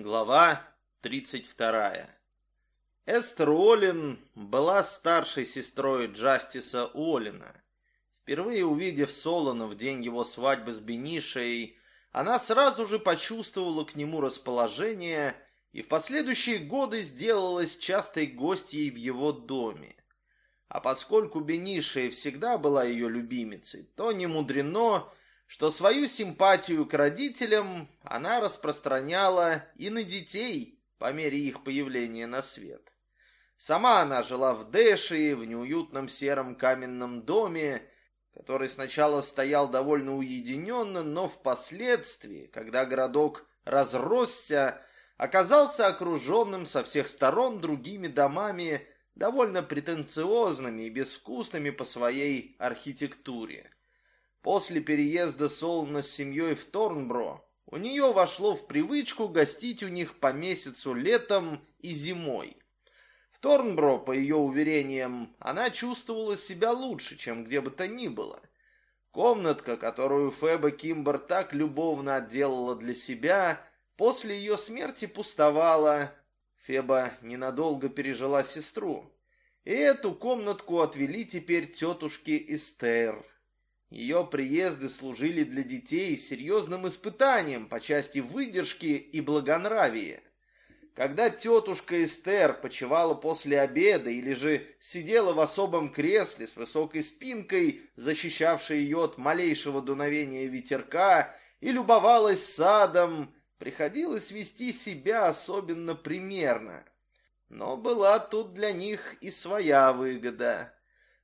Глава 32. Эстер Уоллен была старшей сестрой Джастиса Уоллена. Впервые увидев Солона в день его свадьбы с Бенишей, она сразу же почувствовала к нему расположение и в последующие годы сделалась частой гостьей в его доме. А поскольку Бенишия всегда была ее любимицей, то не мудрено, что свою симпатию к родителям она распространяла и на детей по мере их появления на свет. Сама она жила в Дэши, в неуютном сером каменном доме, который сначала стоял довольно уединенно, но впоследствии, когда городок разросся, оказался окруженным со всех сторон другими домами, довольно претенциозными и безвкусными по своей архитектуре. После переезда Солна с семьей в Торнбро у нее вошло в привычку гостить у них по месяцу летом и зимой. В Торнбро, по ее уверениям, она чувствовала себя лучше, чем где бы то ни было. Комнатка, которую Феба Кимбер так любовно отделала для себя, после ее смерти пустовала. Феба ненадолго пережила сестру. И эту комнатку отвели теперь тетушке Эстер. Ее приезды служили для детей серьезным испытанием по части выдержки и благонравия. Когда тетушка Эстер почевала после обеда или же сидела в особом кресле с высокой спинкой, защищавшей ее от малейшего дуновения ветерка, и любовалась садом, приходилось вести себя особенно примерно. Но была тут для них и своя выгода.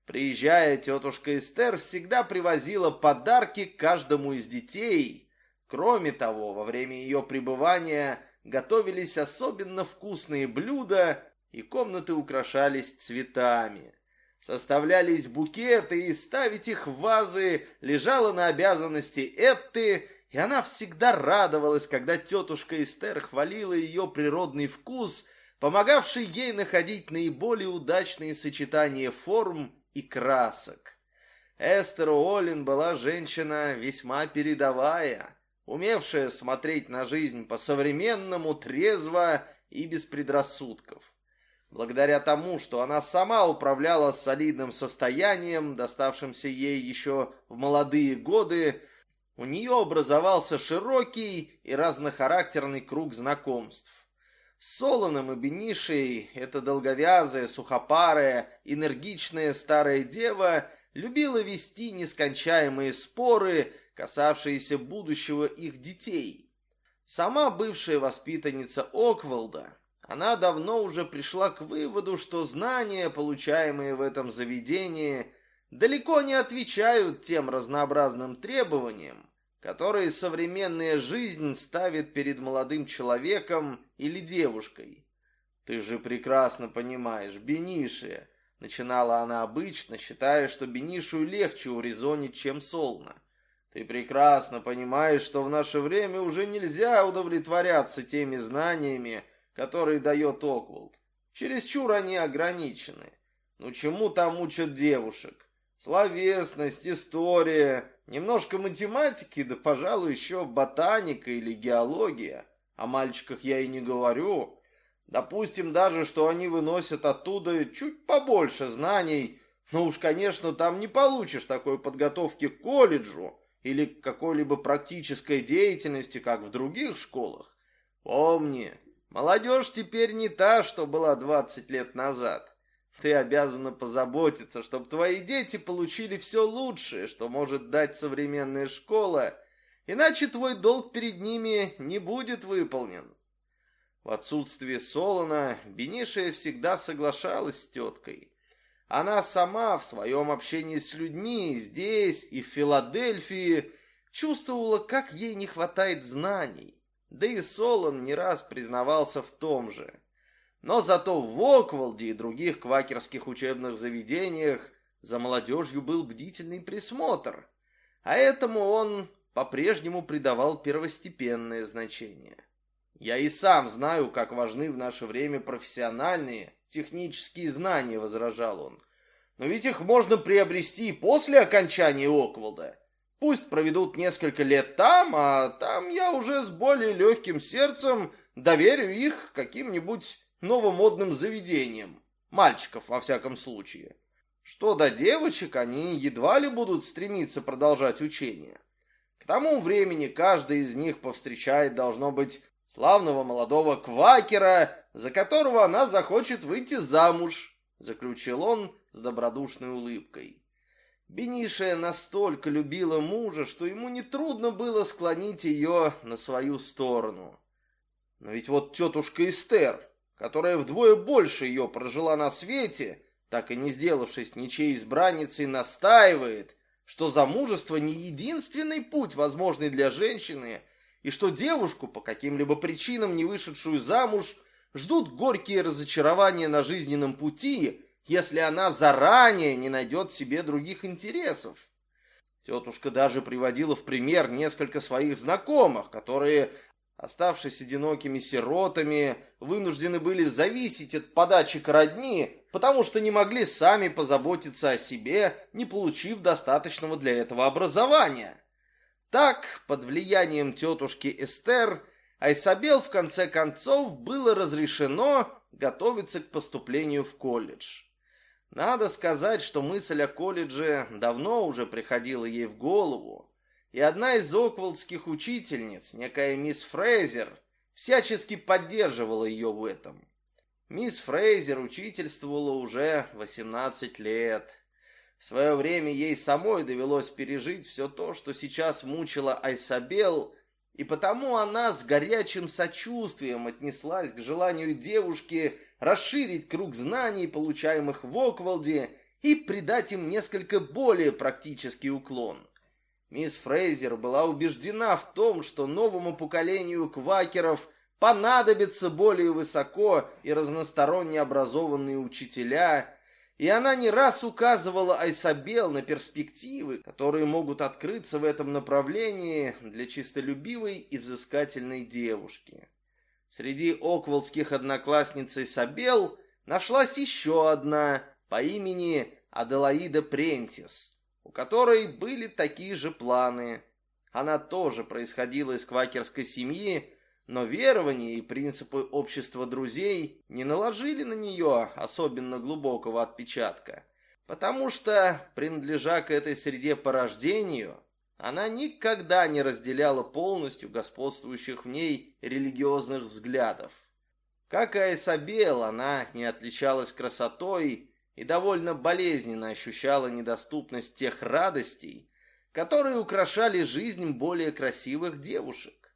Приезжая, тетушка Эстер всегда привозила подарки каждому из детей. Кроме того, во время ее пребывания готовились особенно вкусные блюда, и комнаты украшались цветами. Составлялись букеты, и ставить их в вазы лежало на обязанности Этты, и она всегда радовалась, когда тетушка Эстер хвалила ее природный вкус, помогавший ей находить наиболее удачные сочетания форм и красок. Эстер Уоллен была женщина весьма передовая, умевшая смотреть на жизнь по-современному, трезво и без предрассудков. Благодаря тому, что она сама управляла солидным состоянием, доставшимся ей еще в молодые годы, у нее образовался широкий и разнохарактерный круг знакомств. Солоном и Бенишей эта долговязая, сухопарая, энергичная старая дева любила вести нескончаемые споры, касавшиеся будущего их детей. Сама бывшая воспитанница Оквалда, она давно уже пришла к выводу, что знания, получаемые в этом заведении, далеко не отвечают тем разнообразным требованиям, которые современная жизнь ставит перед молодым человеком или девушкой. Ты же прекрасно понимаешь, Бенишия, начинала она обычно, считая, что Бенишию легче урезонить, чем Солна. Ты прекрасно понимаешь, что в наше время уже нельзя удовлетворяться теми знаниями, которые дает Оквулд. Чересчур они ограничены. Ну чему там учат девушек? Словесность, история, Немножко математики, да, пожалуй, еще ботаника или геология. О мальчиках я и не говорю. Допустим даже, что они выносят оттуда чуть побольше знаний, но уж, конечно, там не получишь такой подготовки к колледжу или к какой-либо практической деятельности, как в других школах. Помни, молодежь теперь не та, что была 20 лет назад. Ты обязана позаботиться, чтобы твои дети получили все лучшее, что может дать современная школа, иначе твой долг перед ними не будет выполнен. В отсутствие Солона Бенишия всегда соглашалась с теткой. Она сама в своем общении с людьми здесь и в Филадельфии чувствовала, как ей не хватает знаний. Да и Солон не раз признавался в том же. Но зато в Оквалде и других квакерских учебных заведениях за молодежью был бдительный присмотр, а этому он по-прежнему придавал первостепенное значение. Я и сам знаю, как важны в наше время профессиональные, технические знания, возражал он. Но ведь их можно приобрести после окончания Оквалда. Пусть проведут несколько лет там, а там я уже с более легким сердцем доверю их каким-нибудь новомодным заведениям. Мальчиков, во всяком случае. Что до девочек, они едва ли будут стремиться продолжать учение. К тому времени каждый из них повстречает, должно быть, славного молодого квакера, за которого она захочет выйти замуж, заключил он с добродушной улыбкой. Бенишия настолько любила мужа, что ему нетрудно было склонить ее на свою сторону. Но ведь вот тетушка Эстер, которая вдвое больше ее прожила на свете, так и не сделавшись ничьей избранницей, настаивает, что замужество не единственный путь, возможный для женщины, и что девушку, по каким-либо причинам не вышедшую замуж, ждут горькие разочарования на жизненном пути, если она заранее не найдет себе других интересов. Тетушка даже приводила в пример несколько своих знакомых, которые оставшись одинокими сиротами, вынуждены были зависеть от подачи к родни, потому что не могли сами позаботиться о себе, не получив достаточного для этого образования. Так, под влиянием тетушки Эстер, Айсабел в конце концов было разрешено готовиться к поступлению в колледж. Надо сказать, что мысль о колледже давно уже приходила ей в голову, и одна из окволдских учительниц, некая мисс Фрейзер, всячески поддерживала ее в этом. Мисс Фрейзер учительствовала уже 18 лет. В свое время ей самой довелось пережить все то, что сейчас мучила Айсабел, и потому она с горячим сочувствием отнеслась к желанию девушки расширить круг знаний, получаемых в Оквалде, и придать им несколько более практический уклон – Мисс Фрейзер была убеждена в том, что новому поколению квакеров понадобятся более высоко и разносторонне образованные учителя, и она не раз указывала Айсабел на перспективы, которые могут открыться в этом направлении для чистолюбивой и взыскательной девушки. Среди окволдских одноклассниц Айсабел нашлась еще одна по имени Аделаида Прентис – у которой были такие же планы. Она тоже происходила из квакерской семьи, но верования и принципы общества друзей не наложили на нее особенно глубокого отпечатка, потому что, принадлежа к этой среде по рождению, она никогда не разделяла полностью господствующих в ней религиозных взглядов. Как и Айсабел, она не отличалась красотой и довольно болезненно ощущала недоступность тех радостей, которые украшали жизнь более красивых девушек.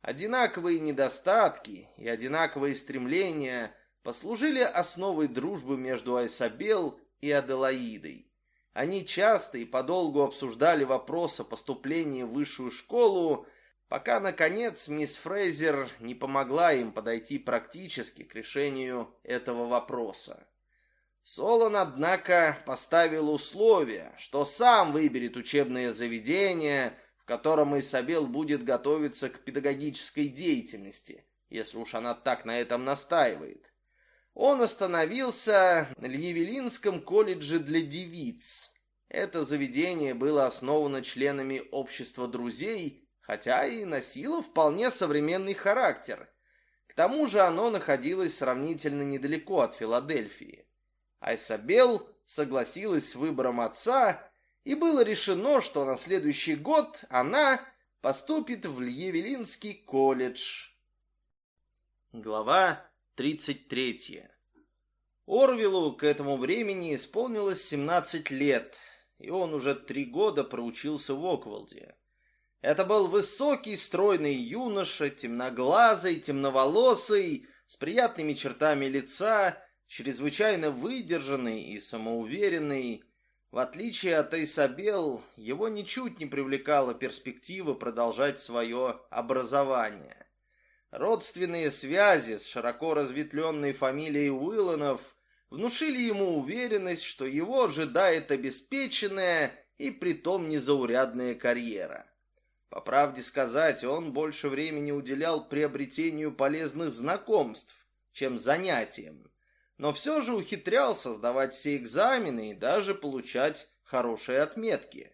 Одинаковые недостатки и одинаковые стремления послужили основой дружбы между Айсабел и Аделаидой. Они часто и подолгу обсуждали вопрос о поступлении в высшую школу, пока, наконец, мисс Фрейзер не помогла им подойти практически к решению этого вопроса. Солон, однако, поставил условие, что сам выберет учебное заведение, в котором Исабел будет готовиться к педагогической деятельности, если уж она так на этом настаивает. Он остановился на Льевелинском колледже для девиц. Это заведение было основано членами общества друзей, хотя и носило вполне современный характер. К тому же оно находилось сравнительно недалеко от Филадельфии. Айсабел согласилась с выбором отца, и было решено, что на следующий год она поступит в Льевелинский колледж. Глава 33. Орвилу к этому времени исполнилось 17 лет, и он уже три года проучился в Оквалде. Это был высокий, стройный юноша, темноглазый, темноволосый, с приятными чертами лица чрезвычайно выдержанный и самоуверенный. В отличие от Эйсабел, его ничуть не привлекала перспектива продолжать свое образование. Родственные связи с широко разветвленной фамилией Уилланов внушили ему уверенность, что его ожидает обеспеченная и притом незаурядная карьера. По правде сказать, он больше времени уделял приобретению полезных знакомств, чем занятиям но все же ухитрялся сдавать все экзамены и даже получать хорошие отметки.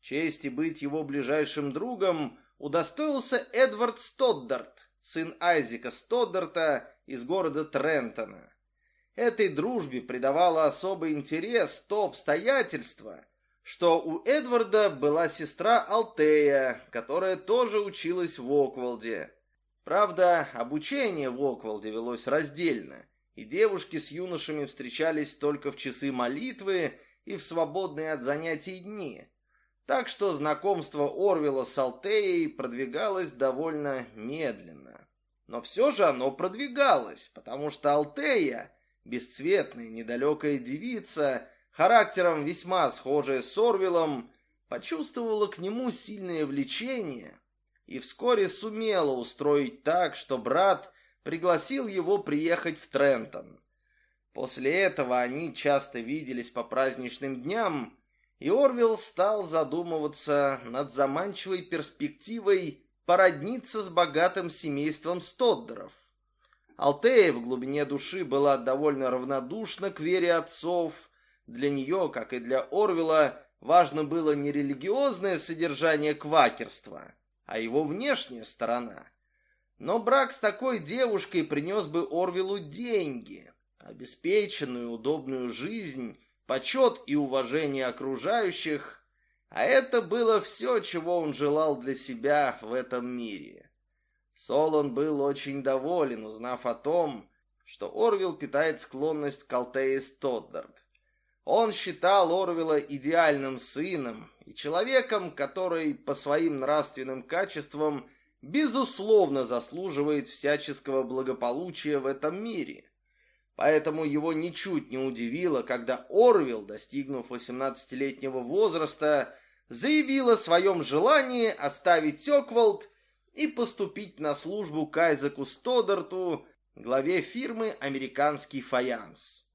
Чести быть его ближайшим другом удостоился Эдвард Стоддарт, сын Айзека Стоддарта из города Трентона. Этой дружбе придавало особый интерес то обстоятельство, что у Эдварда была сестра Алтея, которая тоже училась в Оквалде. Правда, обучение в Оквалде велось раздельно, и девушки с юношами встречались только в часы молитвы и в свободные от занятий дни. Так что знакомство Орвела с Алтеей продвигалось довольно медленно. Но все же оно продвигалось, потому что Алтея, бесцветная недалекая девица, характером весьма схожая с Орвелом, почувствовала к нему сильное влечение и вскоре сумела устроить так, что брат пригласил его приехать в Трентон. После этого они часто виделись по праздничным дням, и Орвилл стал задумываться над заманчивой перспективой породниться с богатым семейством Стоддеров. Алтея в глубине души была довольно равнодушна к вере отцов. Для нее, как и для Орвила, важно было не религиозное содержание квакерства, а его внешняя сторона. Но брак с такой девушкой принес бы Орвилу деньги, обеспеченную удобную жизнь, почет и уважение окружающих, а это было все, чего он желал для себя в этом мире. Солон был очень доволен, узнав о том, что Орвилл питает склонность к Алтее Стоддарт. Он считал Орвилла идеальным сыном и человеком, который по своим нравственным качествам безусловно заслуживает всяческого благополучия в этом мире. Поэтому его ничуть не удивило, когда Орвилл, достигнув 18-летнего возраста, заявил о своем желании оставить Оквалд и поступить на службу к Айзеку Стодарту, главе фирмы «Американский фаянс».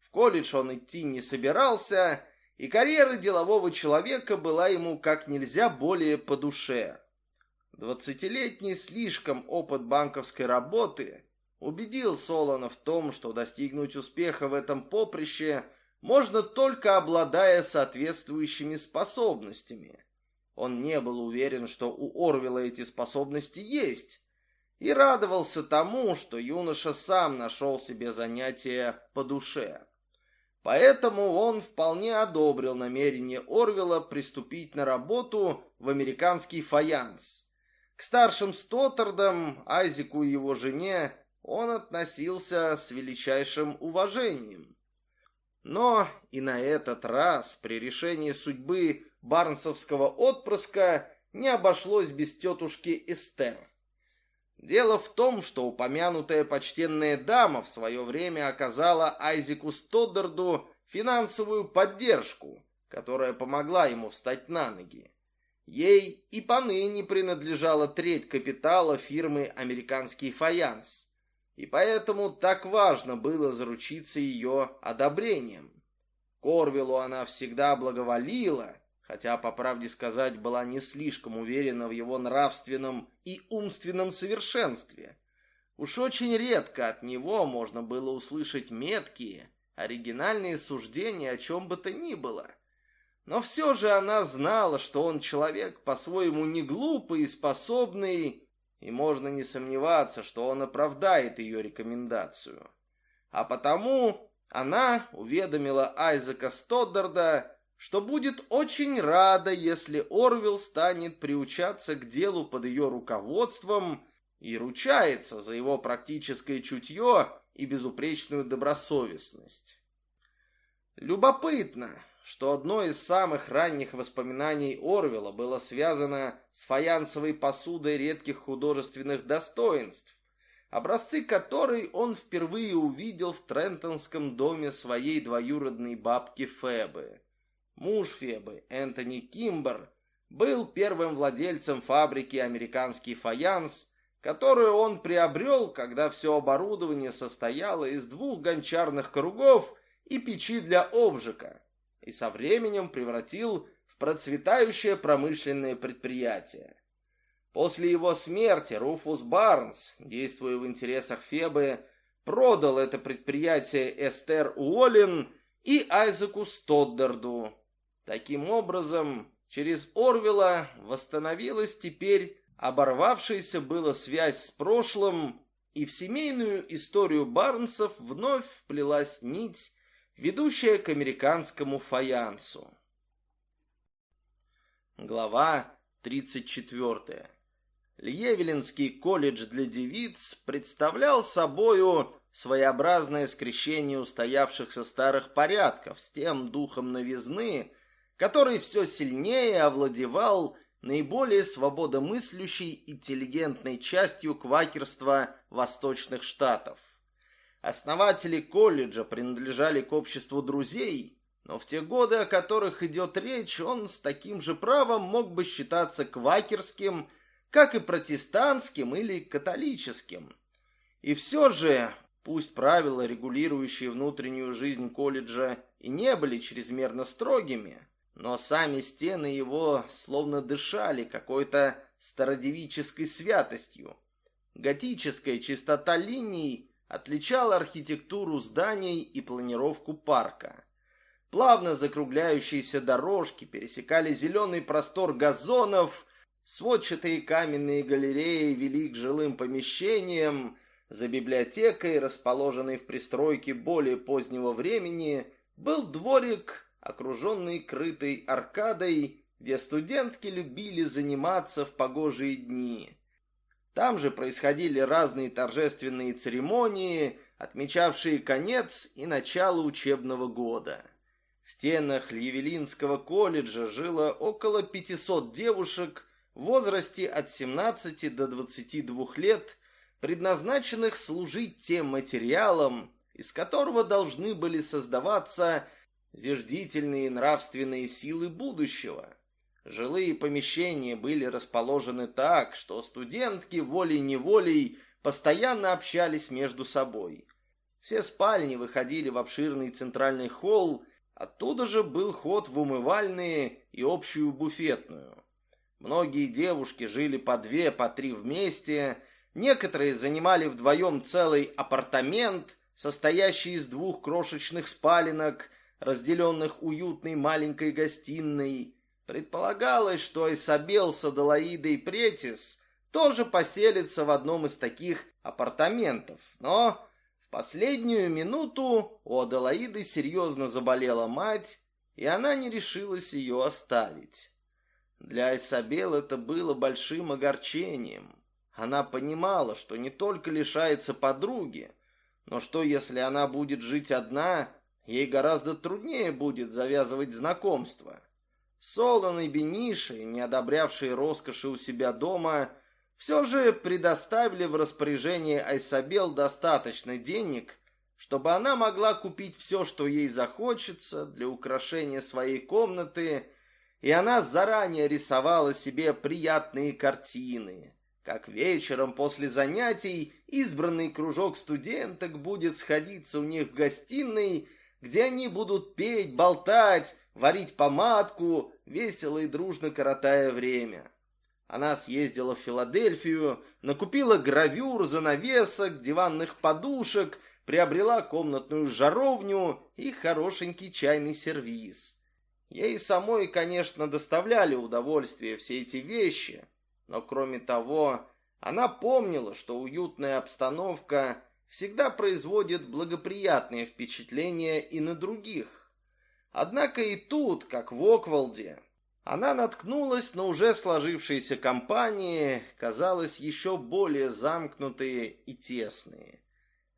В колледж он идти не собирался, и карьера делового человека была ему как нельзя более по душе. Двадцатилетний слишком опыт банковской работы убедил Солона в том, что достигнуть успеха в этом поприще можно только обладая соответствующими способностями. Он не был уверен, что у Орвела эти способности есть, и радовался тому, что юноша сам нашел себе занятие по душе. Поэтому он вполне одобрил намерение Орвела приступить на работу в американский фаянс. К старшим Стоттардам, Айзеку и его жене он относился с величайшим уважением. Но и на этот раз при решении судьбы барнсовского отпрыска не обошлось без тетушки Эстер. Дело в том, что упомянутая почтенная дама в свое время оказала Айзеку Стоддарду финансовую поддержку, которая помогла ему встать на ноги. Ей и поныне принадлежала треть капитала фирмы «Американский фаянс», и поэтому так важно было заручиться ее одобрением. Корвилу она всегда благоволила, хотя, по правде сказать, была не слишком уверена в его нравственном и умственном совершенстве. Уж очень редко от него можно было услышать меткие, оригинальные суждения о чем бы то ни было. Но все же она знала, что он человек по-своему не глупый и способный и можно не сомневаться, что он оправдает ее рекомендацию. А потому она уведомила Айзека Стоддарда, что будет очень рада, если Орвилл станет приучаться к делу под ее руководством и ручается за его практическое чутье и безупречную добросовестность. Любопытно, что одно из самых ранних воспоминаний Орвела было связано с фаянсовой посудой редких художественных достоинств, образцы которой он впервые увидел в Трентонском доме своей двоюродной бабки Фебы. Муж Фебы, Энтони Кимбер, был первым владельцем фабрики «Американский фаянс», которую он приобрел, когда все оборудование состояло из двух гончарных кругов и печи для обжига и со временем превратил в процветающее промышленное предприятие. После его смерти Руфус Барнс, действуя в интересах Фебы, продал это предприятие Эстер Уоллен и Айзеку Стоддарду. Таким образом, через Орвела восстановилась теперь Оборвавшаяся была связь с прошлым, и в семейную историю Барнсов вновь вплелась нить, ведущая к американскому фаянсу. Глава 34. Льевелинский колледж для девиц представлял собою своеобразное скрещение устоявшихся старых порядков с тем духом новизны, который все сильнее овладевал наиболее свободомыслящей интеллигентной частью квакерства восточных штатов. Основатели колледжа принадлежали к обществу друзей, но в те годы, о которых идет речь, он с таким же правом мог бы считаться квакерским, как и протестантским или католическим. И все же, пусть правила, регулирующие внутреннюю жизнь колледжа, и не были чрезмерно строгими, но сами стены его словно дышали какой-то стародевической святостью. Готическая чистота линий отличала архитектуру зданий и планировку парка. Плавно закругляющиеся дорожки пересекали зеленый простор газонов, сводчатые каменные галереи вели к жилым помещениям, за библиотекой, расположенной в пристройке более позднего времени, был дворик окруженный крытой аркадой, где студентки любили заниматься в погожие дни. Там же происходили разные торжественные церемонии, отмечавшие конец и начало учебного года. В стенах Льявелинского колледжа жило около 500 девушек в возрасте от 17 до 22 лет, предназначенных служить тем материалом, из которого должны были создаваться зиждительные нравственные силы будущего. Жилые помещения были расположены так, что студентки волей-неволей постоянно общались между собой. Все спальни выходили в обширный центральный холл, оттуда же был ход в умывальные и общую буфетную. Многие девушки жили по две, по три вместе, некоторые занимали вдвоем целый апартамент, состоящий из двух крошечных спаленок – разделенных уютной маленькой гостиной. Предполагалось, что Исабел с Аделаидой Претис тоже поселится в одном из таких апартаментов, но в последнюю минуту у Аделаиды серьезно заболела мать, и она не решилась ее оставить. Для Исабел это было большим огорчением. Она понимала, что не только лишается подруги, но что если она будет жить одна, ей гораздо труднее будет завязывать знакомства. Солон и Бениши, не одобрявшие роскоши у себя дома, все же предоставили в распоряжение Айсабел достаточно денег, чтобы она могла купить все, что ей захочется для украшения своей комнаты, и она заранее рисовала себе приятные картины. Как вечером после занятий избранный кружок студенток будет сходиться у них в гостиной где они будут петь, болтать, варить помадку, весело и дружно коротая время. Она съездила в Филадельфию, накупила гравюр, занавесок, диванных подушек, приобрела комнатную жаровню и хорошенький чайный сервиз. Ей самой, конечно, доставляли удовольствие все эти вещи, но кроме того, она помнила, что уютная обстановка всегда производит благоприятные впечатления и на других. Однако и тут, как в Оквалде, она наткнулась на уже сложившиеся компании, казалось, еще более замкнутые и тесные.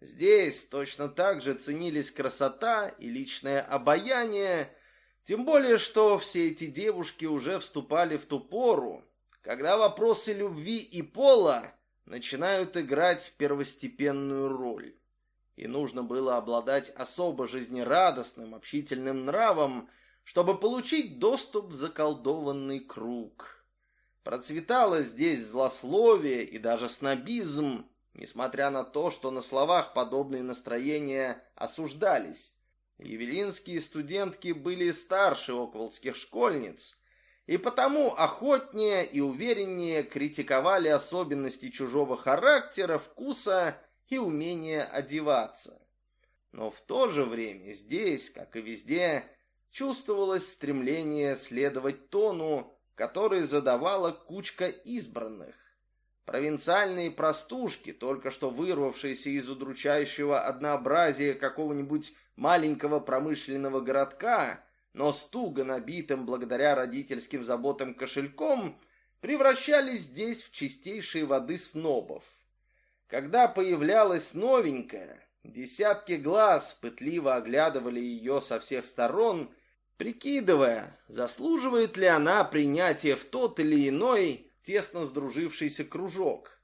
Здесь точно так же ценились красота и личное обаяние, тем более, что все эти девушки уже вступали в ту пору, когда вопросы любви и пола начинают играть первостепенную роль. И нужно было обладать особо жизнерадостным, общительным нравом, чтобы получить доступ в заколдованный круг. Процветало здесь злословие и даже снобизм, несмотря на то, что на словах подобные настроения осуждались. Евелинские студентки были старше окволдских школьниц, и потому охотнее и увереннее критиковали особенности чужого характера, вкуса и умения одеваться. Но в то же время здесь, как и везде, чувствовалось стремление следовать тону, который задавала кучка избранных. Провинциальные простушки, только что вырвавшиеся из удручающего однообразия какого-нибудь маленького промышленного городка, но с набитым благодаря родительским заботам кошельком, превращались здесь в чистейшие воды снобов. Когда появлялась новенькая, десятки глаз пытливо оглядывали ее со всех сторон, прикидывая, заслуживает ли она принятия в тот или иной тесно сдружившийся кружок.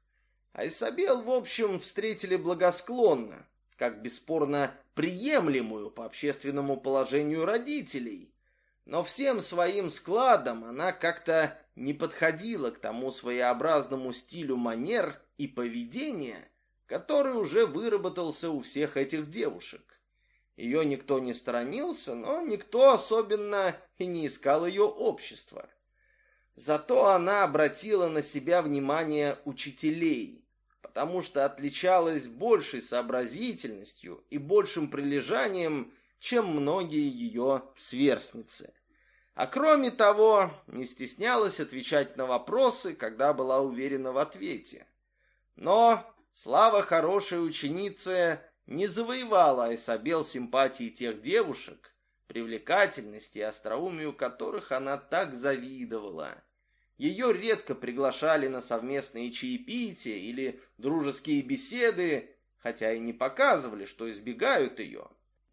А Исабел, в общем, встретили благосклонно, как бесспорно приемлемую по общественному положению родителей. Но всем своим складом она как-то не подходила к тому своеобразному стилю манер и поведения, который уже выработался у всех этих девушек. Ее никто не сторонился, но никто особенно и не искал ее общества. Зато она обратила на себя внимание учителей, потому что отличалась большей сообразительностью и большим прилежанием, чем многие ее сверстницы. А кроме того, не стеснялась отвечать на вопросы, когда была уверена в ответе. Но слава хорошей ученицы не завоевала Айсабел симпатии тех девушек, привлекательности и остроумию которых она так завидовала. Ее редко приглашали на совместные чаепития или дружеские беседы, хотя и не показывали, что избегают ее.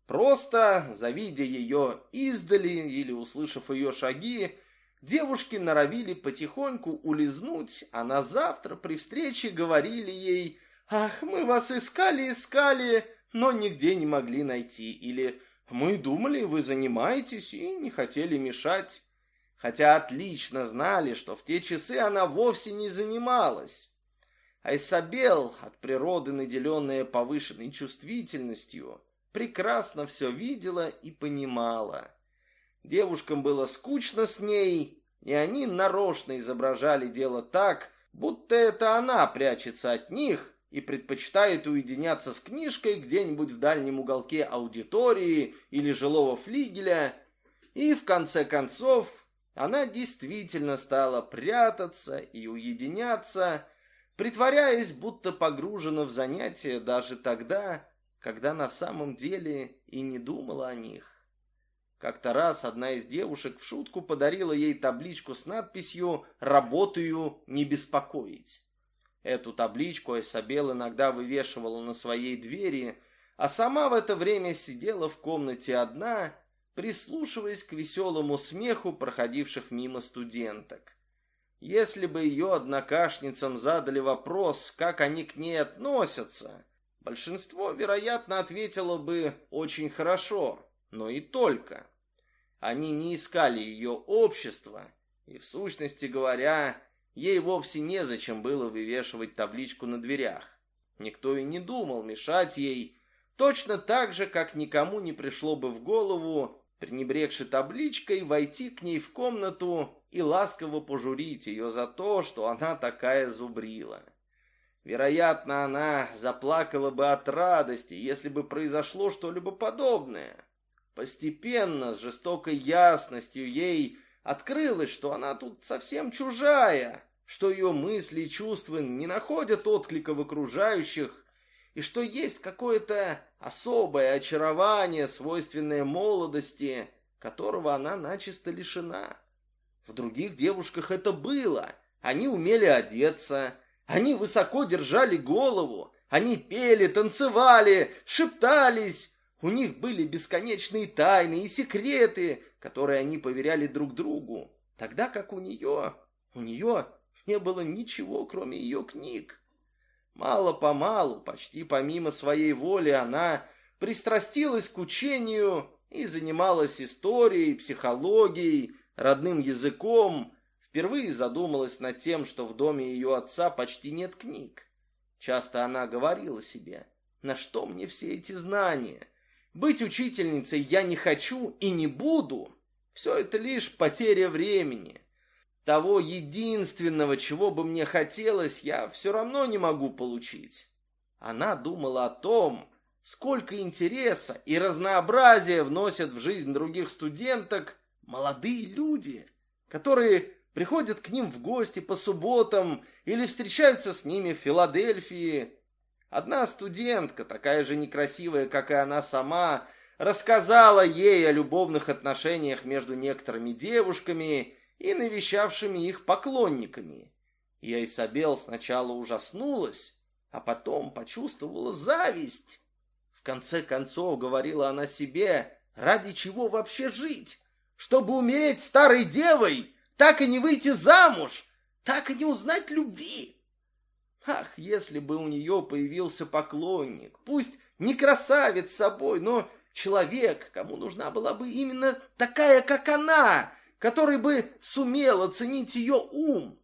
Просто, завидя ее издали или услышав ее шаги, девушки норовили потихоньку улизнуть, а на завтра при встрече говорили ей «Ах, мы вас искали, искали, но нигде не могли найти» или «Мы думали, вы занимаетесь и не хотели мешать» хотя отлично знали, что в те часы она вовсе не занималась. А Исабел, от природы наделенная повышенной чувствительностью, прекрасно все видела и понимала. Девушкам было скучно с ней, и они нарочно изображали дело так, будто это она прячется от них и предпочитает уединяться с книжкой где-нибудь в дальнем уголке аудитории или жилого флигеля, и в конце концов она действительно стала прятаться и уединяться, притворяясь, будто погружена в занятия даже тогда, когда на самом деле и не думала о них. Как-то раз одна из девушек в шутку подарила ей табличку с надписью «Работаю не беспокоить». Эту табличку Эсабел иногда вывешивала на своей двери, а сама в это время сидела в комнате одна прислушиваясь к веселому смеху проходивших мимо студенток. Если бы ее однокашницам задали вопрос, как они к ней относятся, большинство, вероятно, ответило бы «очень хорошо», но и только. Они не искали ее общества, и, в сущности говоря, ей вовсе незачем было вывешивать табличку на дверях. Никто и не думал мешать ей, точно так же, как никому не пришло бы в голову пренебрегши табличкой, войти к ней в комнату и ласково пожурить ее за то, что она такая зубрила. Вероятно, она заплакала бы от радости, если бы произошло что-либо подобное. Постепенно, с жестокой ясностью ей открылось, что она тут совсем чужая, что ее мысли и чувства не находят отклика в окружающих, и что есть какое-то особое очарование, свойственное молодости, которого она начисто лишена. В других девушках это было. Они умели одеться, они высоко держали голову, они пели, танцевали, шептались. У них были бесконечные тайны и секреты, которые они поверяли друг другу. Тогда как у нее, у нее не было ничего, кроме ее книг. Мало-помалу, почти помимо своей воли, она пристрастилась к учению и занималась историей, психологией, родным языком, впервые задумалась над тем, что в доме ее отца почти нет книг. Часто она говорила себе, на что мне все эти знания? Быть учительницей я не хочу и не буду. Все это лишь потеря времени. Того единственного, чего бы мне хотелось, я все равно не могу получить. Она думала о том, сколько интереса и разнообразия вносят в жизнь других студенток молодые люди, которые приходят к ним в гости по субботам или встречаются с ними в Филадельфии. Одна студентка, такая же некрасивая, как и она сама, рассказала ей о любовных отношениях между некоторыми девушками и навещавшими их поклонниками. И Айсабел сначала ужаснулась, а потом почувствовала зависть. В конце концов, говорила она себе, ради чего вообще жить? Чтобы умереть старой девой, так и не выйти замуж, так и не узнать любви. Ах, если бы у нее появился поклонник, пусть не красавец собой, но человек, кому нужна была бы именно такая, как она, который бы сумел оценить ее ум.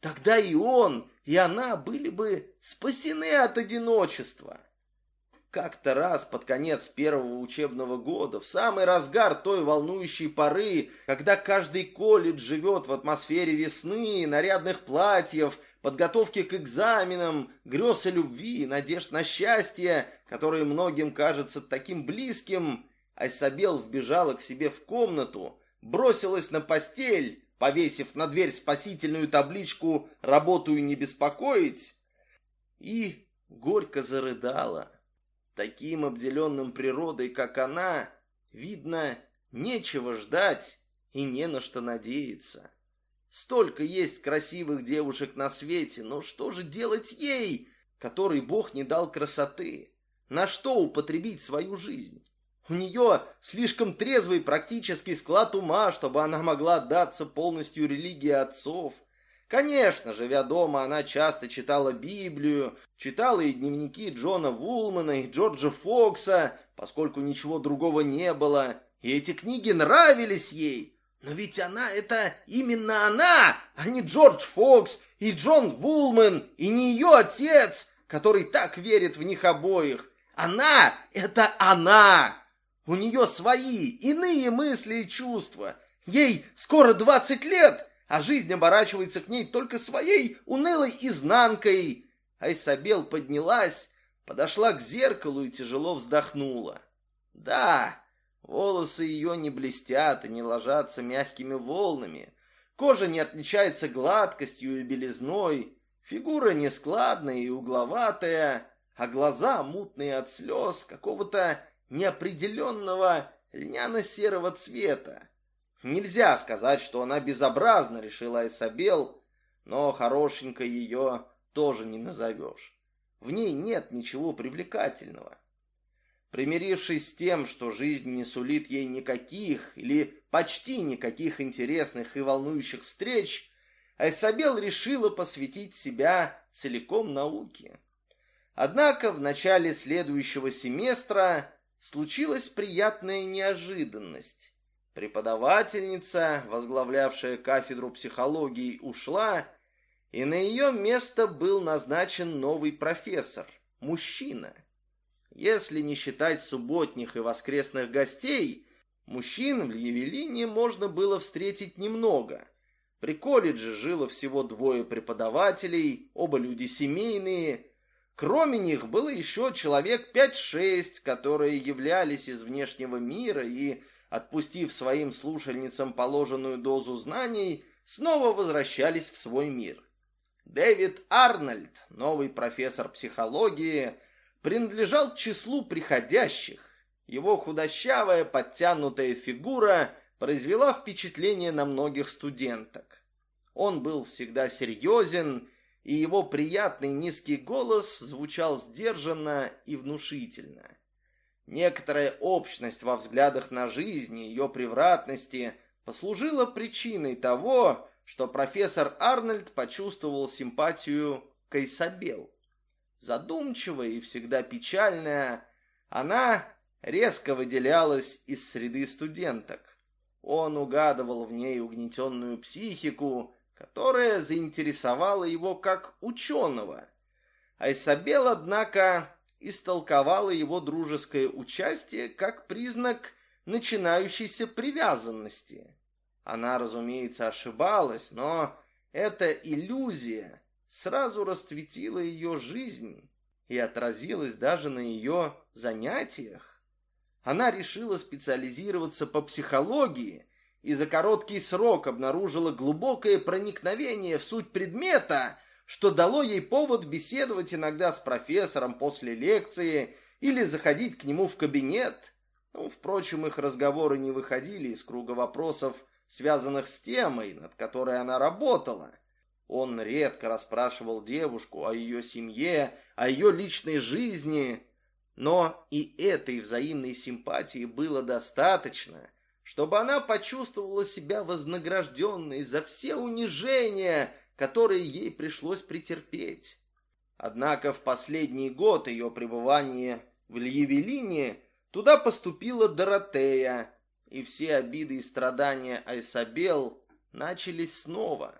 Тогда и он, и она были бы спасены от одиночества. Как-то раз под конец первого учебного года, в самый разгар той волнующей поры, когда каждый колледж живет в атмосфере весны, нарядных платьев, подготовки к экзаменам, грез о любви, надежд на счастье, которое многим кажется таким близким, Айсабел вбежала к себе в комнату, бросилась на постель, повесив на дверь спасительную табличку «Работаю не беспокоить» и горько зарыдала. Таким обделенным природой, как она, видно, нечего ждать и не на что надеяться. Столько есть красивых девушек на свете, но что же делать ей, которой Бог не дал красоты? На что употребить свою жизнь? У нее слишком трезвый практический склад ума, чтобы она могла отдаться полностью религии отцов. Конечно, живя дома, она часто читала Библию, читала и дневники Джона Вулмана и Джорджа Фокса, поскольку ничего другого не было, и эти книги нравились ей. Но ведь она — это именно она, а не Джордж Фокс и Джон Вулман, и не ее отец, который так верит в них обоих. Она — это она! У нее свои, иные мысли и чувства. Ей скоро двадцать лет, а жизнь оборачивается к ней только своей унылой изнанкой. Айсабел поднялась, подошла к зеркалу и тяжело вздохнула. Да, волосы ее не блестят и не ложатся мягкими волнами. Кожа не отличается гладкостью и белизной, фигура нескладная и угловатая, а глаза мутные от слез какого-то неопределенного льняно-серого цвета. Нельзя сказать, что она безобразна, решила Исабел, но хорошенькой ее тоже не назовешь. В ней нет ничего привлекательного. Примирившись с тем, что жизнь не сулит ей никаких или почти никаких интересных и волнующих встреч, Айсабел решила посвятить себя целиком науке. Однако в начале следующего семестра случилась приятная неожиданность. Преподавательница, возглавлявшая кафедру психологии, ушла, и на ее место был назначен новый профессор, мужчина. Если не считать субботних и воскресных гостей, мужчин в Евелине можно было встретить немного. При колледже жило всего двое преподавателей, оба люди семейные, Кроме них было еще человек пять-шесть, которые являлись из внешнего мира и, отпустив своим слушальницам положенную дозу знаний, снова возвращались в свой мир. Дэвид Арнольд, новый профессор психологии, принадлежал к числу приходящих. Его худощавая, подтянутая фигура произвела впечатление на многих студенток. Он был всегда серьезен и его приятный низкий голос звучал сдержанно и внушительно. Некоторая общность во взглядах на жизнь и ее превратности послужила причиной того, что профессор Арнольд почувствовал симпатию к Исабел. Задумчивая и всегда печальная, она резко выделялась из среды студенток. Он угадывал в ней угнетенную психику, которая заинтересовала его как ученого. Айсабел, однако, истолковала его дружеское участие как признак начинающейся привязанности. Она, разумеется, ошибалась, но эта иллюзия сразу расцветила ее жизнь и отразилась даже на ее занятиях. Она решила специализироваться по психологии и за короткий срок обнаружила глубокое проникновение в суть предмета, что дало ей повод беседовать иногда с профессором после лекции или заходить к нему в кабинет. Ну, впрочем, их разговоры не выходили из круга вопросов, связанных с темой, над которой она работала. Он редко расспрашивал девушку о ее семье, о ее личной жизни, но и этой взаимной симпатии было достаточно, чтобы она почувствовала себя вознагражденной за все унижения, которые ей пришлось претерпеть. Однако в последний год ее пребывания в Льявелине туда поступила Доротея, и все обиды и страдания Айсабел начались снова.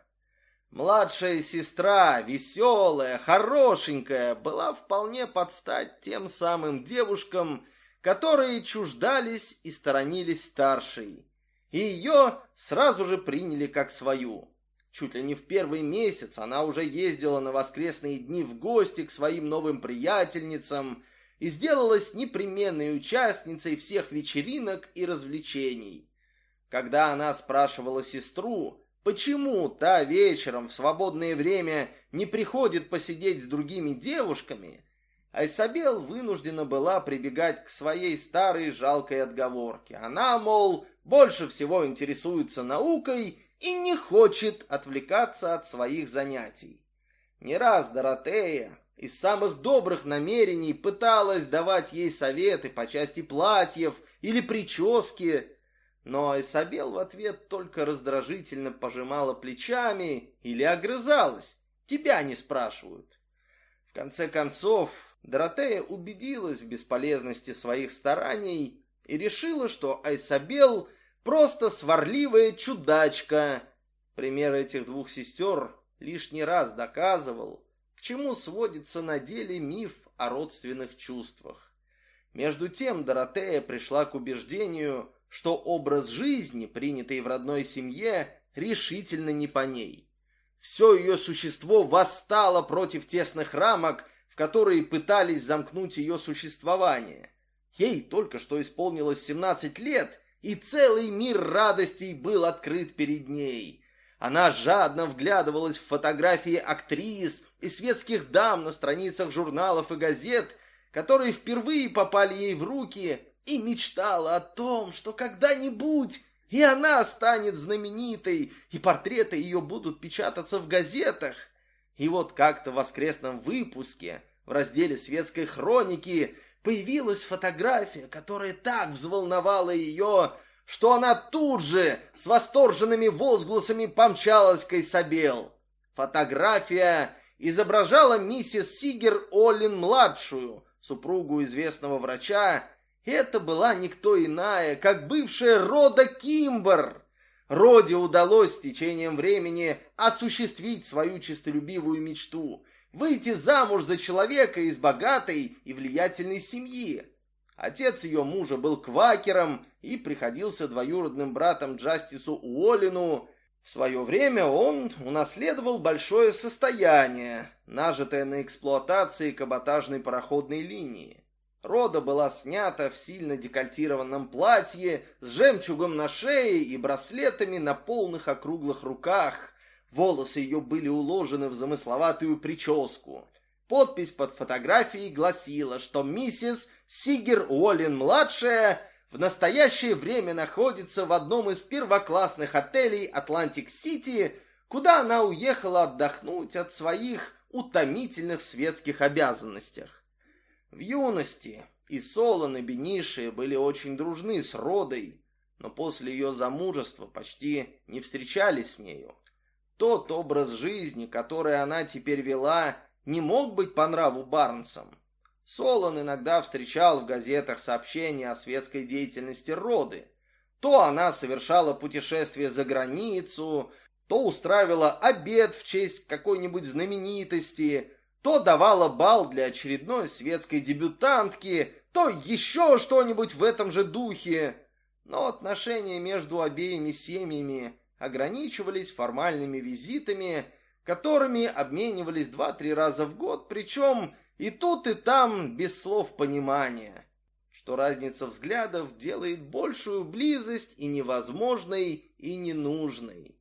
Младшая сестра, веселая, хорошенькая, была вполне под стать тем самым девушкам, которые чуждались и сторонились старшей. И ее сразу же приняли как свою. Чуть ли не в первый месяц она уже ездила на воскресные дни в гости к своим новым приятельницам и сделалась непременной участницей всех вечеринок и развлечений. Когда она спрашивала сестру, Почему та вечером в свободное время не приходит посидеть с другими девушками, Айсабел вынуждена была прибегать к своей старой жалкой отговорке. Она, мол, больше всего интересуется наукой и не хочет отвлекаться от своих занятий. Не раз Доротея из самых добрых намерений пыталась давать ей советы по части платьев или прически, но Исабел в ответ только раздражительно пожимала плечами или огрызалась. Тебя не спрашивают. В конце концов, Доротея убедилась в бесполезности своих стараний и решила, что Айсабел просто сварливая чудачка. Пример этих двух сестер лишний раз доказывал, к чему сводится на деле миф о родственных чувствах. Между тем Доротея пришла к убеждению, что образ жизни, принятый в родной семье, решительно не по ней. Все ее существо восстало против тесных рамок, в которые пытались замкнуть ее существование. Ей только что исполнилось 17 лет, и целый мир радостей был открыт перед ней. Она жадно вглядывалась в фотографии актрис и светских дам на страницах журналов и газет, которые впервые попали ей в руки и мечтала о том, что когда-нибудь и она станет знаменитой, и портреты ее будут печататься в газетах. И вот как-то в воскресном выпуске в разделе светской хроники появилась фотография, которая так взволновала ее, что она тут же с восторженными возгласами помчалась к Исабел. Фотография изображала миссис Сигер Оллин-младшую, супругу известного врача, это была никто иная, как бывшая Рода Кимбер. Роде удалось с течением времени осуществить свою честолюбивую мечту – выйти замуж за человека из богатой и влиятельной семьи. Отец ее мужа был квакером и приходился двоюродным братом Джастису Уоллину. В свое время он унаследовал большое состояние, нажитое на эксплуатации каботажной пароходной линии. Рода была снята в сильно декольтированном платье, с жемчугом на шее и браслетами на полных округлых руках. Волосы ее были уложены в замысловатую прическу. Подпись под фотографией гласила, что миссис Сигер Уоллен-младшая в настоящее время находится в одном из первоклассных отелей Атлантик-Сити, куда она уехала отдохнуть от своих утомительных светских обязанностях. В юности и Солон, и Бениши были очень дружны с Родой, но после ее замужества почти не встречались с нею. Тот образ жизни, который она теперь вела, не мог быть по нраву Барнсам. Солон иногда встречал в газетах сообщения о светской деятельности Роды. То она совершала путешествие за границу, то устраивала обед в честь какой-нибудь знаменитости, то давала бал для очередной светской дебютантки, то еще что-нибудь в этом же духе. Но отношения между обеими семьями ограничивались формальными визитами, которыми обменивались два-три раза в год, причем и тут, и там без слов понимания. что разница взглядов делает большую близость и невозможной, и ненужной.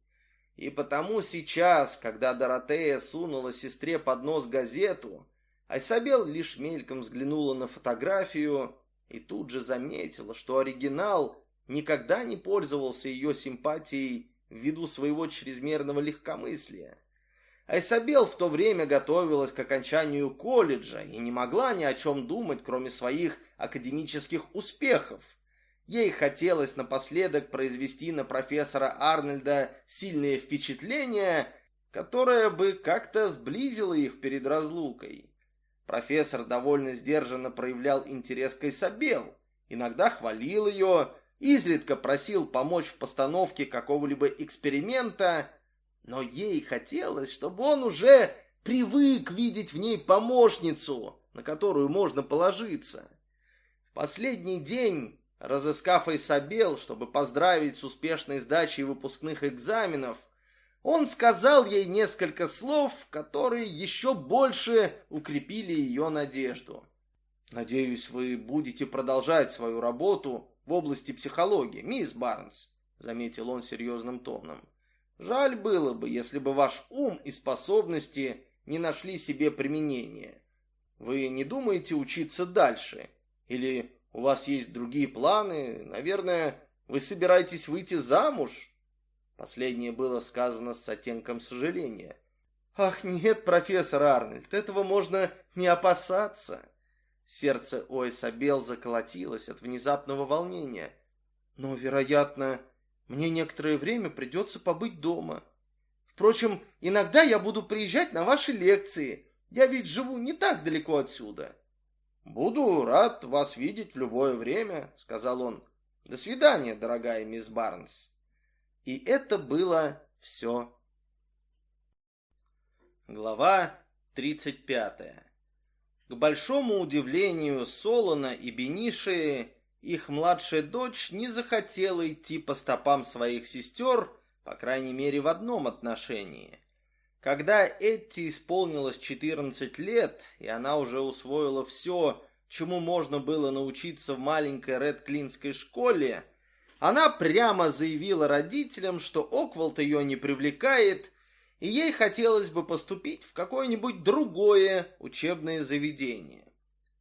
И потому сейчас, когда Доротея сунула сестре под нос газету, Айсабел лишь мельком взглянула на фотографию и тут же заметила, что оригинал никогда не пользовался ее симпатией ввиду своего чрезмерного легкомыслия. Айсабел в то время готовилась к окончанию колледжа и не могла ни о чем думать, кроме своих академических успехов. Ей хотелось напоследок произвести на профессора Арнольда сильное впечатление, которое бы как-то сблизило их перед разлукой. Профессор довольно сдержанно проявлял интерес к Айсабел, иногда хвалил ее, изредка просил помочь в постановке какого-либо эксперимента, но ей хотелось, чтобы он уже привык видеть в ней помощницу, на которую можно положиться. В последний день, разыскав Айсабел, чтобы поздравить с успешной сдачей выпускных экзаменов, он сказал ей несколько слов, которые еще больше укрепили ее надежду. «Надеюсь, вы будете продолжать свою работу в области психологии, мисс Барнс», заметил он серьезным тоном. «Жаль было бы, если бы ваш ум и способности не нашли себе применения. Вы не думаете учиться дальше? Или у вас есть другие планы? Наверное, вы собираетесь выйти замуж?» Последнее было сказано с оттенком сожаления. «Ах, нет, профессор Арнольд, этого можно не опасаться!» Сердце Оэсабел заколотилось от внезапного волнения. «Но, вероятно, мне некоторое время придется побыть дома. Впрочем, иногда я буду приезжать на ваши лекции. Я ведь живу не так далеко отсюда». «Буду рад вас видеть в любое время», — сказал он. «До свидания, дорогая мисс Барнс». И это было все. Глава 35. К большому удивлению Солона и Бениши, их младшая дочь не захотела идти по стопам своих сестер, по крайней мере в одном отношении. Когда Этти исполнилось 14 лет, и она уже усвоила все, чему можно было научиться в маленькой Редклинской школе, она прямо заявила родителям, что Оквалд ее не привлекает, и ей хотелось бы поступить в какое-нибудь другое учебное заведение.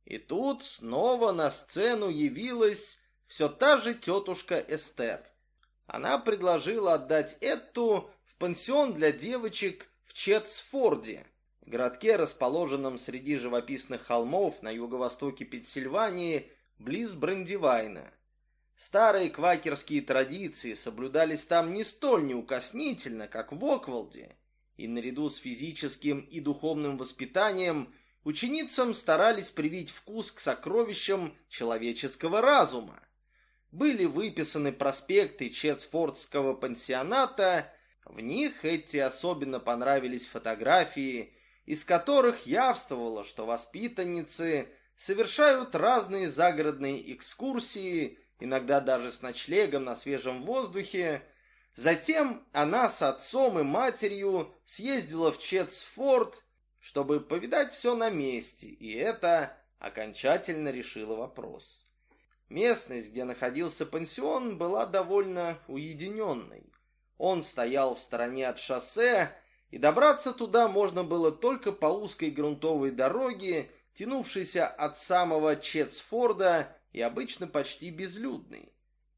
И тут снова на сцену явилась все та же тетушка Эстер. Она предложила отдать Эту в пансион для девочек в Четсфорде, городке, расположенном среди живописных холмов на юго-востоке Пенсильвании, близ Брандивайна. Старые квакерские традиции соблюдались там не столь неукоснительно, как в Оквалде, и наряду с физическим и духовным воспитанием ученицам старались привить вкус к сокровищам человеческого разума. Были выписаны проспекты Четсфордского пансионата, в них эти особенно понравились фотографии, из которых явствовало, что воспитанницы совершают разные загородные экскурсии иногда даже с ночлегом на свежем воздухе. Затем она с отцом и матерью съездила в Четсфорд, чтобы повидать все на месте, и это окончательно решило вопрос. Местность, где находился пансион, была довольно уединенной. Он стоял в стороне от шоссе, и добраться туда можно было только по узкой грунтовой дороге, тянувшейся от самого Четсфорда и обычно почти безлюдный.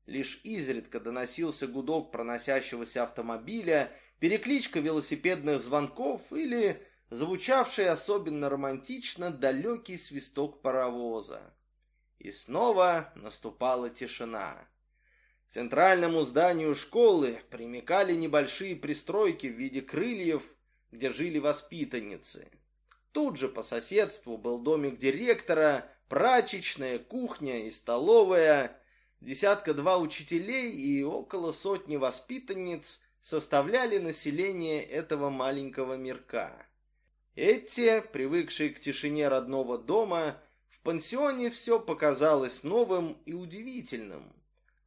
Лишь изредка доносился гудок проносящегося автомобиля, перекличка велосипедных звонков или звучавший особенно романтично далекий свисток паровоза. И снова наступала тишина. К центральному зданию школы примыкали небольшие пристройки в виде крыльев, где жили воспитанницы. Тут же по соседству был домик директора, прачечная, кухня и столовая, десятка-два учителей и около сотни воспитанниц составляли население этого маленького мирка. Эти, привыкшие к тишине родного дома, в пансионе все показалось новым и удивительным.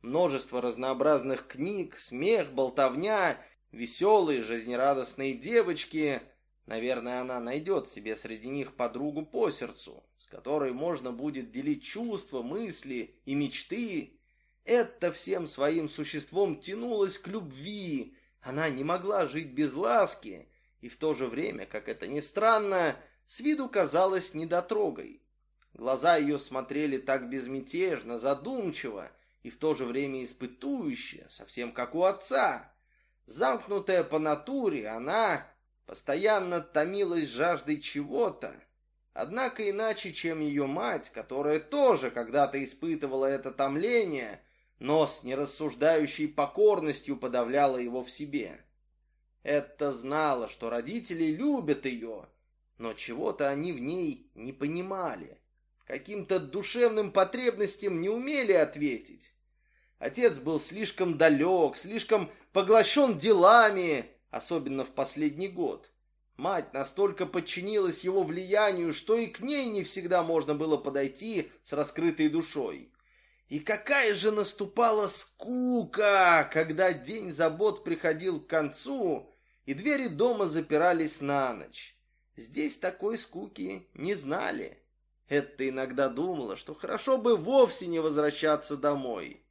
Множество разнообразных книг, смех, болтовня, веселые, жизнерадостные девочки. Наверное, она найдет себе среди них подругу по сердцу, с которой можно будет делить чувства, мысли и мечты. Это всем своим существом тянулось к любви. Она не могла жить без ласки, и в то же время, как это ни странно, с виду казалась недотрогой. Глаза ее смотрели так безмятежно, задумчиво и в то же время испытующе, совсем как у отца. Замкнутая по натуре, она постоянно томилась жаждой чего-то, однако иначе, чем ее мать, которая тоже когда-то испытывала это томление, но с нерассуждающей покорностью подавляла его в себе. Это знала, что родители любят ее, но чего-то они в ней не понимали. Каким-то душевным потребностям не умели ответить. Отец был слишком далек, слишком поглощен делами, особенно в последний год. Мать настолько подчинилась его влиянию, что и к ней не всегда можно было подойти с раскрытой душой. И какая же наступала скука, когда день забот приходил к концу, и двери дома запирались на ночь. Здесь такой скуки не знали. Это иногда думала, что хорошо бы вовсе не возвращаться домой.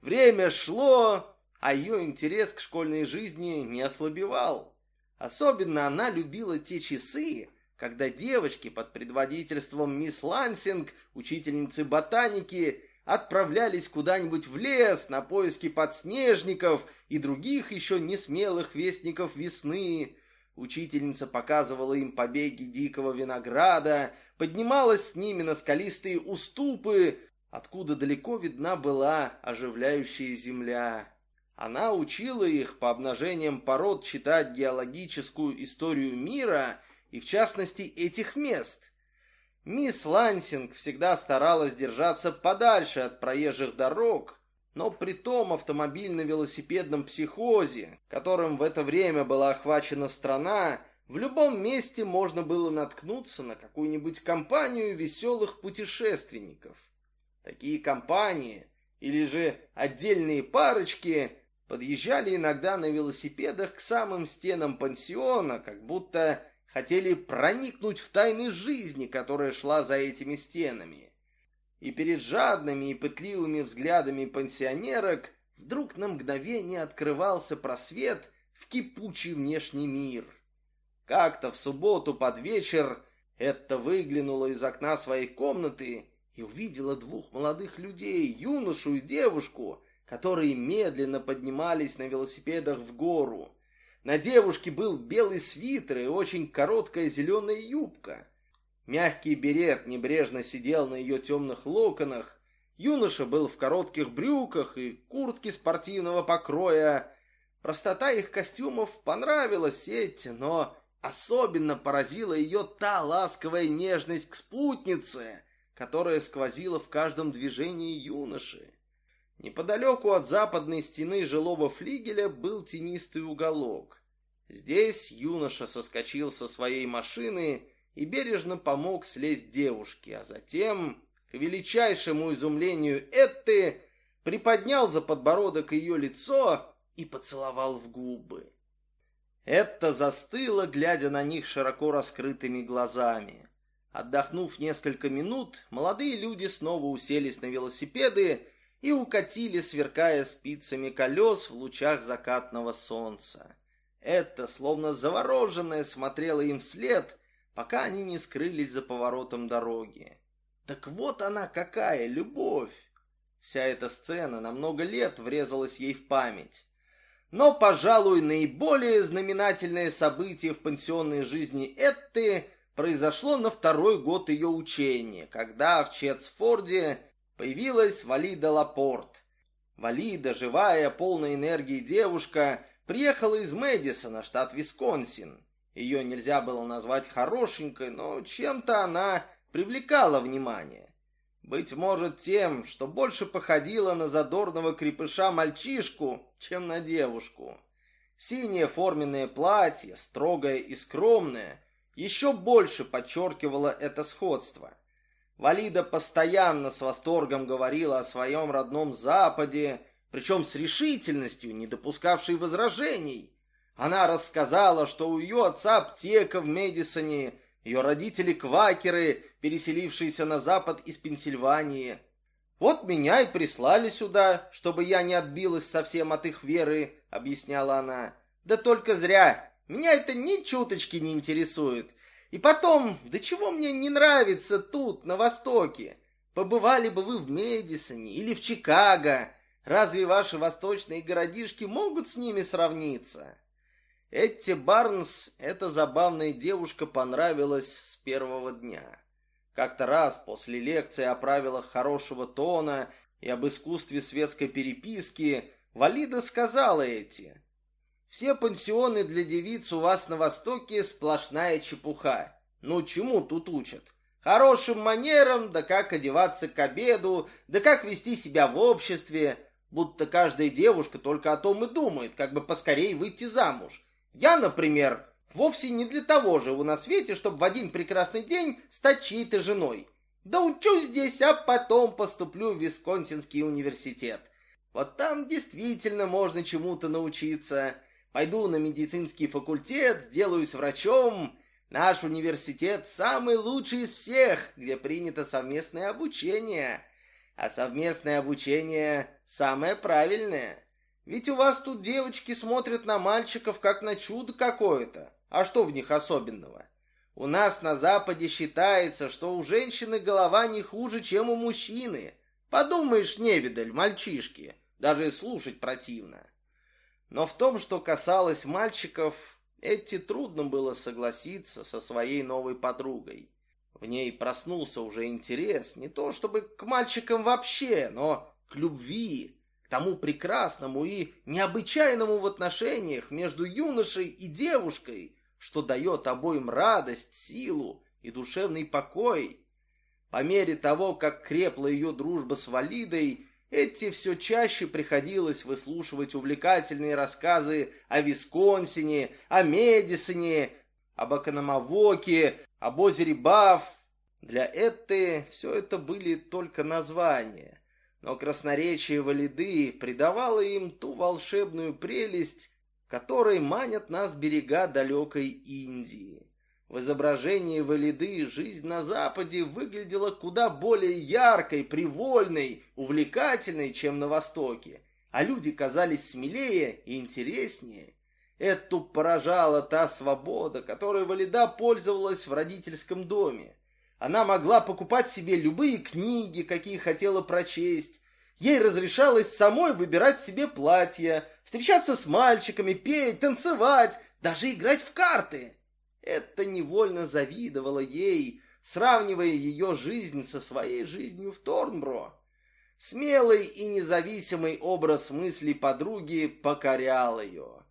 Время шло, а ее интерес к школьной жизни не ослабевал. Особенно она любила те часы, когда девочки под предводительством мисс Лансинг, учительницы ботаники, отправлялись куда-нибудь в лес на поиски подснежников и других еще несмелых вестников весны. Учительница показывала им побеги дикого винограда, поднималась с ними на скалистые уступы, откуда далеко видна была оживляющая земля. Она учила их по обнажениям пород читать геологическую историю мира и, в частности, этих мест. Мисс Лансинг всегда старалась держаться подальше от проезжих дорог, но при том автомобильно-велосипедном психозе, которым в это время была охвачена страна, в любом месте можно было наткнуться на какую-нибудь компанию веселых путешественников. Такие компании или же отдельные парочки подъезжали иногда на велосипедах к самым стенам пансиона, как будто хотели проникнуть в тайны жизни, которая шла за этими стенами. И перед жадными и пытливыми взглядами пансионерок вдруг на мгновение открывался просвет в кипучий внешний мир. Как-то в субботу под вечер это выглянула из окна своей комнаты и увидела двух молодых людей, юношу и девушку, которые медленно поднимались на велосипедах в гору. На девушке был белый свитер и очень короткая зеленая юбка. Мягкий берет небрежно сидел на ее темных локонах. Юноша был в коротких брюках и куртке спортивного покроя. Простота их костюмов понравилась Сетте, но особенно поразила ее та ласковая нежность к спутнице, которая сквозила в каждом движении юноши. Неподалеку от западной стены жилого флигеля был тенистый уголок. Здесь юноша соскочил со своей машины и бережно помог слезть девушке, а затем, к величайшему изумлению Этты, приподнял за подбородок ее лицо и поцеловал в губы. Этта застыла, глядя на них широко раскрытыми глазами. Отдохнув несколько минут, молодые люди снова уселись на велосипеды и укатили, сверкая спицами колес в лучах закатного солнца. Это, словно завороженное, смотрело им вслед, пока они не скрылись за поворотом дороги. Так вот она какая, любовь! Вся эта сцена на много лет врезалась ей в память. Но, пожалуй, наиболее знаменательное событие в пансионной жизни Этты произошло на второй год ее учения, когда в Четсфорде появилась Валида Лапорт. Валида, живая, полная энергии девушка, приехала из Мэдисона, штат Висконсин. Ее нельзя было назвать хорошенькой, но чем-то она привлекала внимание. Быть может тем, что больше походила на задорного крепыша-мальчишку, чем на девушку. Синее форменное платье, строгое и скромное, еще больше подчеркивало это сходство. Валида постоянно с восторгом говорила о своем родном Западе, причем с решительностью, не допускавшей возражений. Она рассказала, что у ее отца аптека в Медисоне, ее родители квакеры, переселившиеся на запад из Пенсильвании. Вот меня и прислали сюда, чтобы я не отбилась совсем от их веры, объясняла она. Да только зря. Меня это ни чуточки не интересует. И потом, да чего мне не нравится тут, на Востоке? Побывали бы вы в Медисоне или в Чикаго. Разве ваши восточные городишки могут с ними сравниться? Этти Барнс, эта забавная девушка, понравилась с первого дня. Как-то раз после лекции о правилах хорошего тона и об искусстве светской переписки Валида сказала эти. «Все пансионы для девиц у вас на Востоке сплошная чепуха. Ну, чему тут учат? Хорошим манерам, да как одеваться к обеду, да как вести себя в обществе, будто каждая девушка только о том и думает, как бы поскорее выйти замуж. Я, например, Вовсе не для того живу на свете, чтобы в один прекрасный день стать чьей-то женой. Да учусь здесь, а потом поступлю в Висконсинский университет. Вот там действительно можно чему-то научиться. Пойду на медицинский факультет, сделаюсь врачом. Наш университет самый лучший из всех, где принято совместное обучение. А совместное обучение самое правильное. Ведь у вас тут девочки смотрят на мальчиков как на чудо какое-то. А что в них особенного? У нас на Западе считается, что у женщины голова не хуже, чем у мужчины. Подумаешь, невидаль, мальчишки. Даже слушать противно. Но в том, что касалось мальчиков, Эти трудно было согласиться со своей новой подругой. В ней проснулся уже интерес, не то чтобы к мальчикам вообще, но к любви, к тому прекрасному и необычайному в отношениях между юношей и девушкой, что дает обоим радость, силу и душевный покой. По мере того, как крепла ее дружба с Валидой, Эти все чаще приходилось выслушивать увлекательные рассказы о Висконсине, о Медисоне, об Акономавоке, об озере Баф. Для Этты все это были только названия, но красноречие Валиды придавало им ту волшебную прелесть, которой манят нас берега далекой Индии. В изображении Валиды жизнь на Западе выглядела куда более яркой, привольной, увлекательной, чем на Востоке, а люди казались смелее и интереснее. Эту поражала та свобода, которой Валида пользовалась в родительском доме. Она могла покупать себе любые книги, какие хотела прочесть, Ей разрешалось самой выбирать себе платья, встречаться с мальчиками, петь, танцевать, даже играть в карты. Это невольно завидовало ей, сравнивая ее жизнь со своей жизнью в Торнбро. Смелый и независимый образ мыслей подруги покорял ее.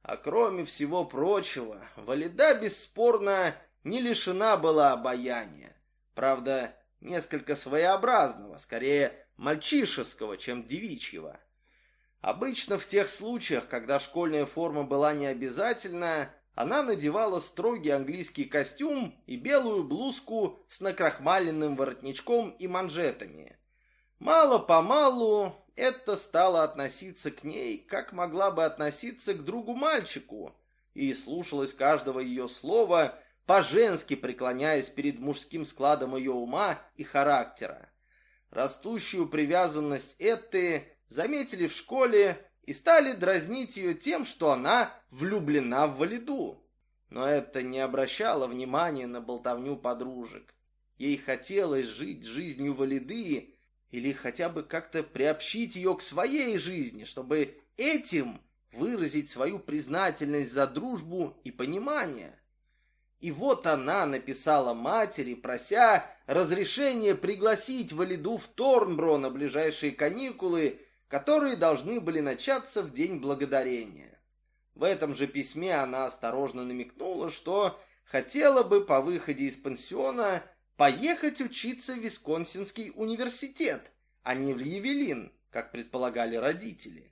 А кроме всего прочего, Валида бесспорно не лишена была обаяния. Правда, несколько своеобразного, скорее мальчишеского, чем девичьего. Обычно в тех случаях, когда школьная форма была необязательна, она надевала строгий английский костюм и белую блузку с накрахмаленным воротничком и манжетами. Мало-помалу это стало относиться к ней, как могла бы относиться к другу-мальчику, и слушалась каждого ее слова, по-женски преклоняясь перед мужским складом ее ума и характера. Растущую привязанность Этты заметили в школе и стали дразнить ее тем, что она влюблена в Валиду. Но это не обращало внимания на болтовню подружек. Ей хотелось жить жизнью Валиды или хотя бы как-то приобщить ее к своей жизни, чтобы этим выразить свою признательность за дружбу и понимание. И вот она написала матери, прося разрешения пригласить Валиду в Торнбро на ближайшие каникулы, которые должны были начаться в День Благодарения. В этом же письме она осторожно намекнула, что хотела бы по выходе из пансиона поехать учиться в Висконсинский университет, а не в Евелин, как предполагали родители.